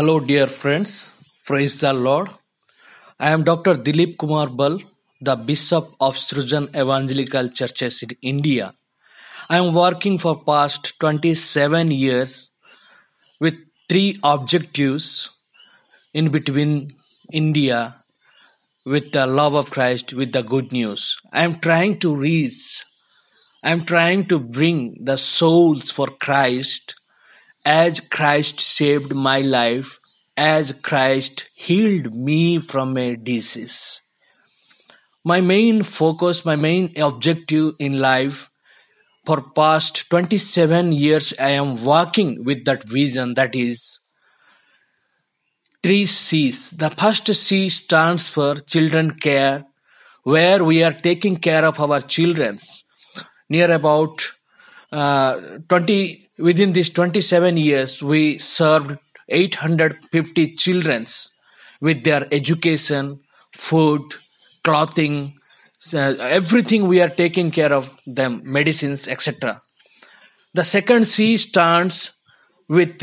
Hello, dear friends. Praise the Lord. I am Dr. Dilip Kumar Bal, the Bishop of Srujan Evangelical Churches in India. I am working for past 27 years with three objectives in between India with the love of Christ, with the good news. I am trying to reach, I am trying to bring the souls for Christ as Christ saved my life, as Christ healed me from a disease. My main focus, my main objective in life for past 27 years I am working with that vision that is three C's. The first C stands for children care, where we are taking care of our children's near about uh, 20 within these 27 years we served 850 children's with their education food clothing uh, everything we are taking care of them medicines etc the second c stands with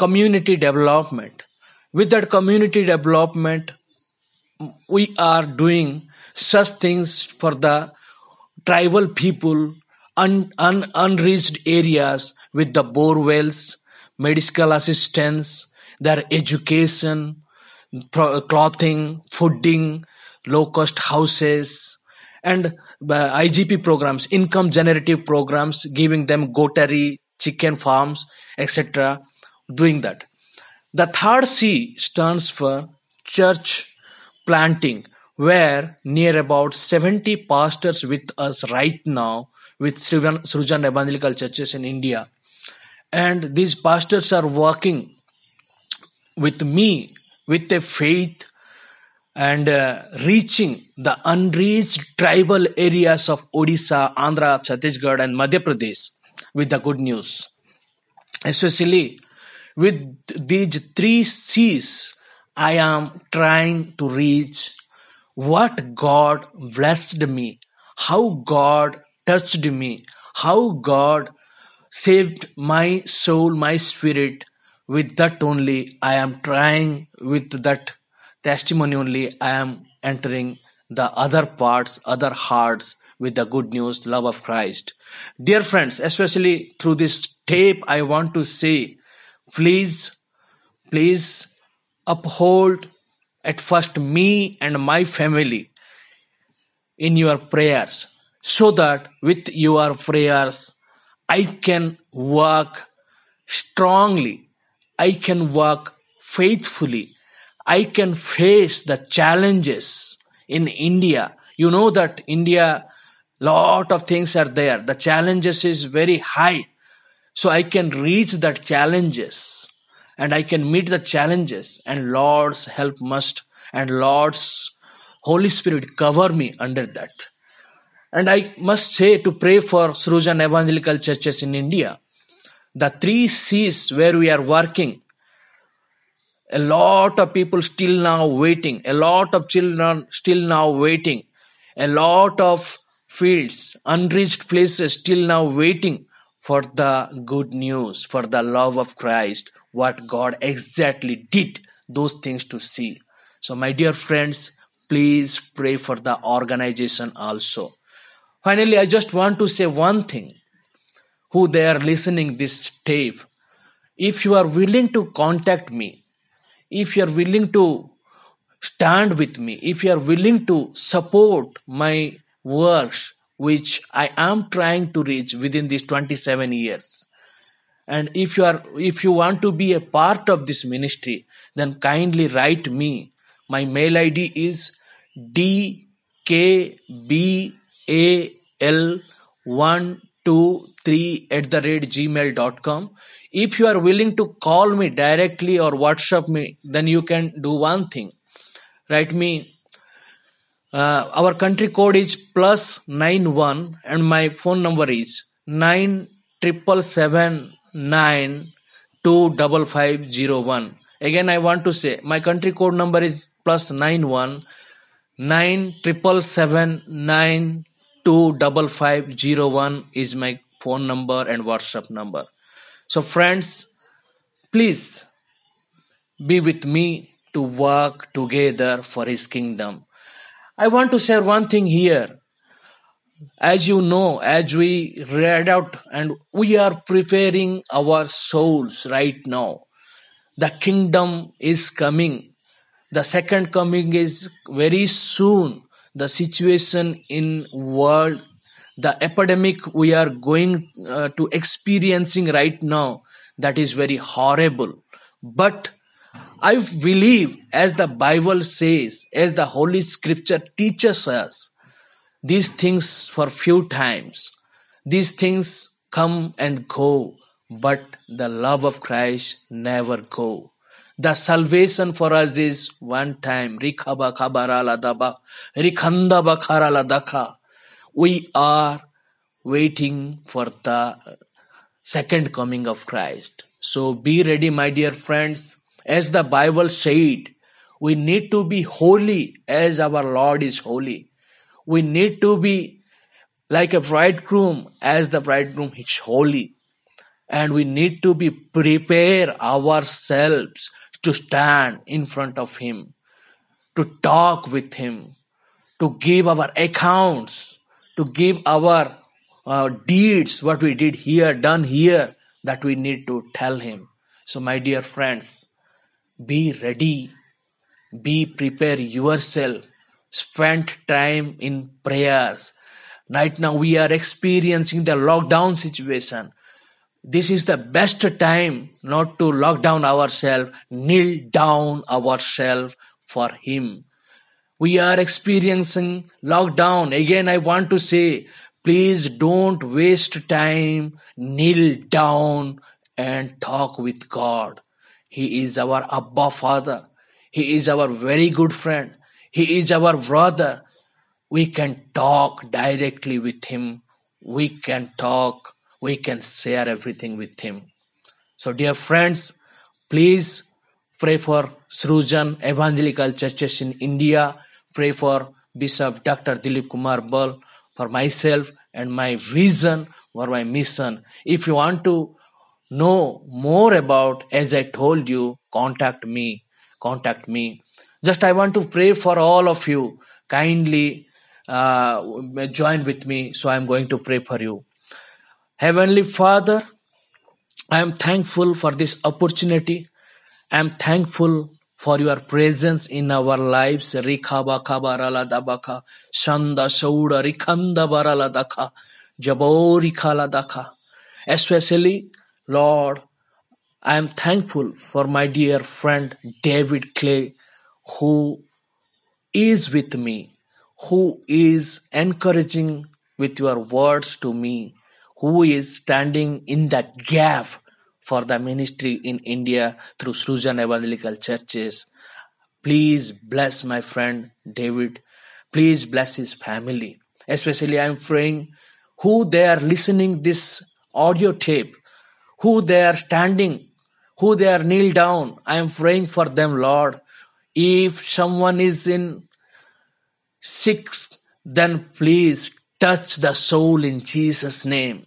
community development. With that community development we are doing such things for the tribal people un, un, unreached areas with the bore wells medical assistance their education clothing fooding low cost houses and uh, igp programs income generative programs giving them goatary chicken farms etc doing that. The third C stands for church planting, where near about 70 pastors with us right now with Srujan Evangelical Churches in India. And these pastors are working with me with a faith and uh, reaching the unreached tribal areas of Odisha, Andhra, Chhattisgarh, and Madhya Pradesh with the good news. Especially with these three C's, I am trying to reach what God blessed me, how God touched me, how God saved my soul, my spirit. With that only, I am trying, with that testimony only, I am entering the other parts, other hearts with the good news, love of Christ. Dear friends, especially through this tape, I want to say please please uphold at first me and my family in your prayers so that with your prayers I can work strongly, I can work faithfully, I can face the challenges in India. You know that India, lot of things are there. The challenges is very high so I can reach that challenges and I can meet the challenges and Lord's help must and Lord's Holy Spirit cover me under that. And I must say to pray for Srujan Evangelical Churches in India. The three C's where we are working. A lot of people still now waiting. A lot of children still now waiting. A lot of fields, unreached places still now waiting for the good news, for the love of Christ, what God exactly did, those things to see. So, my dear friends, please pray for the organization also. Finally, I just want to say one thing. Who they are listening this tape, if you are willing to contact me, if you are willing to stand with me, if you are willing to support my works, which I am trying to reach within these 27 years. And if you are, if you want to be a part of this ministry, then kindly write me. My mail ID is dkbal123 at the rate gmail.com. If you are willing to call me directly or WhatsApp me, then you can do one thing. Write me uh, our country code is plus nine one, and my phone number is nine triple seven nine two double five zero one. Again, I want to say my country code number is plus nine one nine triple seven nine two double five zero one is my phone number and WhatsApp number. So, friends, please be with me to work together for his kingdom. I want to share one thing here. As you know, as we read out and we are preparing our souls right now, the kingdom is coming. The second coming is very soon. The situation in world, the epidemic we are going uh, to experiencing right now, that is very horrible. But I believe, as the Bible says, as the Holy Scripture teaches us, these things for few times, these things come and go, but the love of Christ never go. The salvation for us is one time. We are waiting for the second coming of Christ. So be ready, my dear friends as the Bible said, we need to be holy as our Lord is holy. We need to be like a bridegroom as the bridegroom is holy. And we need to be prepare ourselves to stand in front of Him, to talk with Him, to give our accounts, to give our uh, deeds, what we did here, done here, that we need to tell Him. So, my dear friends, be ready. Be prepare yourself. Spend time in prayers. Right now we are experiencing the lockdown situation. This is the best time not to lock down ourselves, kneel down ourselves for Him. We are experiencing lockdown. Again, I want to say, please don't waste time. Kneel down and talk with God. He is our Abba Father. He is our very good friend. He is our brother. We can talk directly with Him. We can talk. We can share everything with Him. So, dear friends, please pray for Srujan Evangelical Churches in India. Pray for Bishop Dr. Dilip Kumar Bal, for myself and my vision for my mission. If you want to know more about as i told you contact me contact me just i want to pray for all of you kindly uh, join with me so i'm going to pray for you heavenly father i am thankful for this opportunity. I am thankful for your presence in our lives. Rikaba kabarala dabaka shanda sauda rikanda barala daka jabori khala daka especially Lord, I am thankful for my dear friend David Clay, who is with me, who is encouraging with your words to me, who is standing in the gap for the ministry in India through Srujan Evangelical Churches. Please bless my friend David. Please bless his family. Especially I am praying who they are listening this audio tape who they are standing, who they are kneel down. I am praying for them, Lord. If someone is in sick, then please touch the soul in Jesus' name.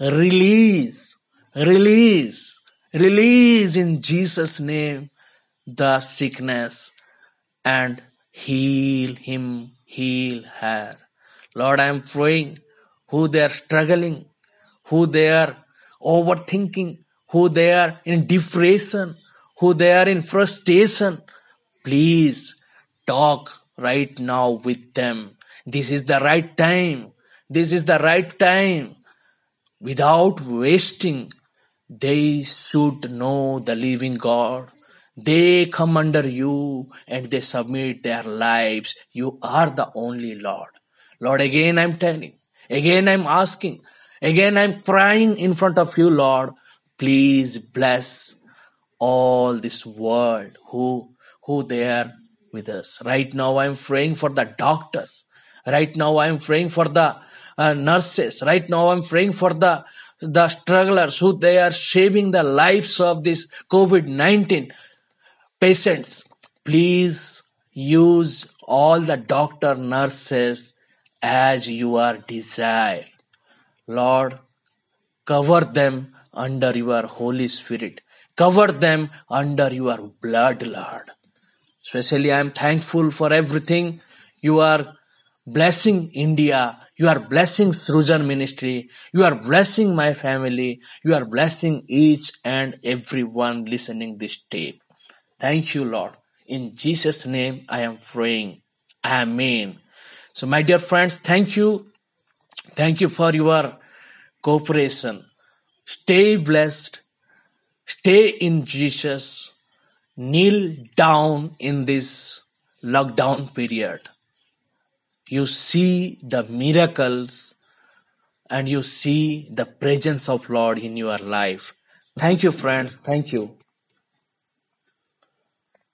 Release, release, release in Jesus' name the sickness and heal him, heal her. Lord, I am praying who they are struggling, who they are overthinking, who they are in depression, who they are in frustration. Please talk right now with them. This is the right time. This is the right time. Without wasting, they should know the living God. They come under you and they submit their lives. You are the only Lord. Lord, again I'm telling, again I'm asking, Again, I'm crying in front of you, Lord. Please bless all this world who, who they are with us. Right now, I'm praying for the doctors. Right now, I'm praying for the uh, nurses. Right now, I'm praying for the, the strugglers who they are saving the lives of this COVID-19 patients. Please use all the doctor nurses as you are desire Lord, cover them under your Holy Spirit. Cover them under your blood, Lord. Especially, I am thankful for everything you are blessing India. You are blessing Srujan ministry. You are blessing my family. You are blessing each and everyone listening this tape. Thank you, Lord. In Jesus' name, I am praying. Amen. So, my dear friends, thank you. Thank you for your cooperation. Stay blessed. Stay in Jesus. Kneel down in this lockdown period. You see the miracles and you see the presence of Lord in your life. Thank you, friends. Thank you.